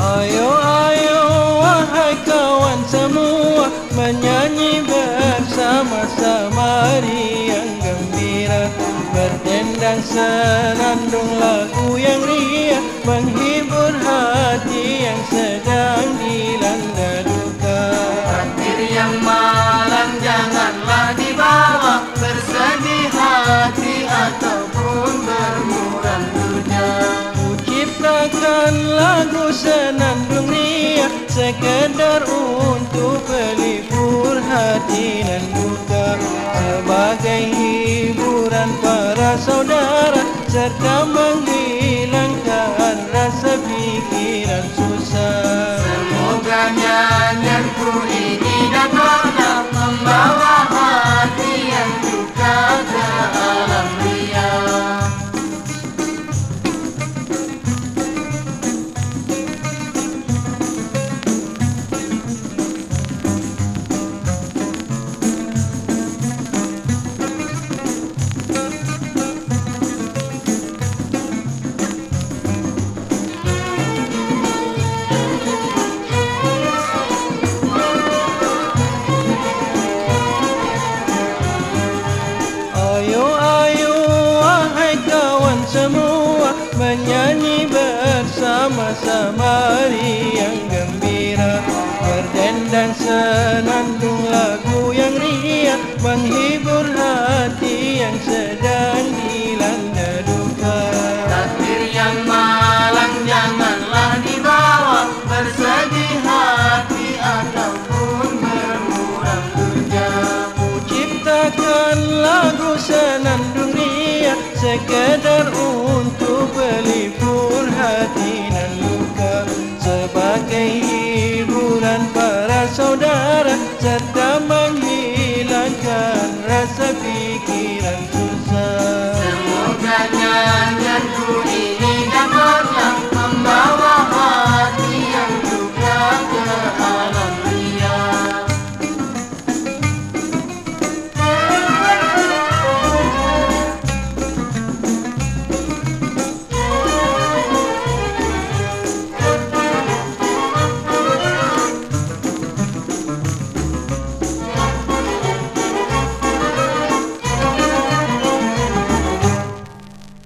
Ayo ayo wahai kawan semua menyanyi bersama-sama hari yang gembira. Berdendang senandung lagu yang ria menghibur hati yang sedang dilanda duka. Hati yang malang janganlah dibawa bersedih hati atau ciptakan lagu senandung ria Sekedar untuk pelipur hati dan duka Sebagai hiburan para saudara Serta menghilangkan rasa pikiran susah. Semoga Menyanyi bersama-sama. Riang gembira Berdendang senandung lagu yang ria Menghibur hati yang sedang dilanda duka. Takdir yang malang janganlah dibawa Bersedih hati ataupun bermuram dunia Ku ciptakan lagu senandung ria Sekedar untuk saudara Serta menghilangkan rasa fikir